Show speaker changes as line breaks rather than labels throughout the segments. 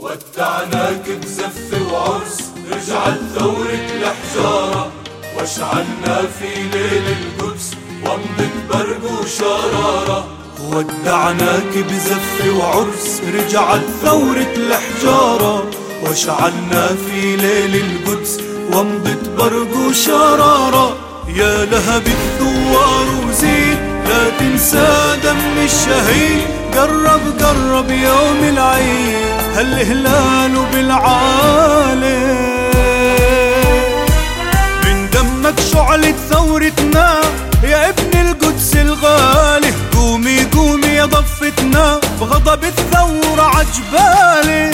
ودعناك بزفة وعرس رجعت ثورة الحجارة واشعلنا في ليل القدس ومضت برق وشرارة. ودعناك بزفة وعرس رجعت ثورة الحجارة واشعلنا في ليل القدس ومضت برق وشرارة. يا لهب الثوار وزيد لا تنسى دم الشهيد. قرب قرب يوم العيد هالهلال بالعالي. من دمك شعلة ثورتنا يا ابن القدس الغالي. قومي قومي يا ضفتنا بغضب الثورة عجبالي.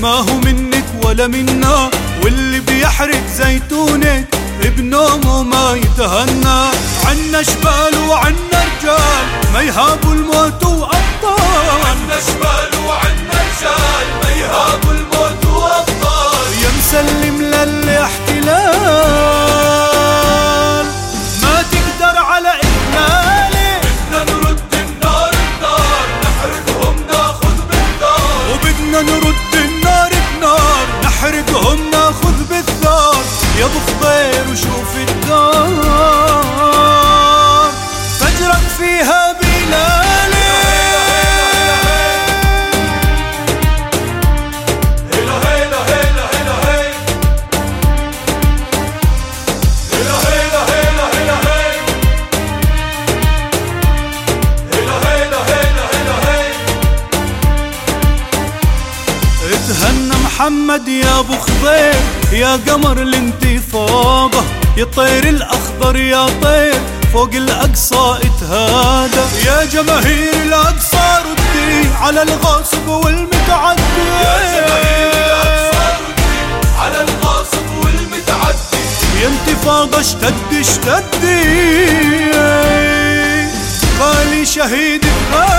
ما هو منك ولا منا واللي بيحرق زيتونك بنومه ما يتهنى. عنا شبال وعنا رجال ما يهابوا الموت وأبطال.
عنا شمال وعنا رجال ما يهابوا الموت وأبطال.
يا مسلم للإحتلال. محمد يا أبو خضير يا قمر الانتفاضة يا الطير الأخضر يا طير فوق الأقصى اتهادى يا جماهير الأقصى ردي على الغاصب والمتعدي.
يا جماهير الأقصى ردي على الغاصب والمتعدي.
يا انتفاضة اشتد اشتدي غالي شهيد غالي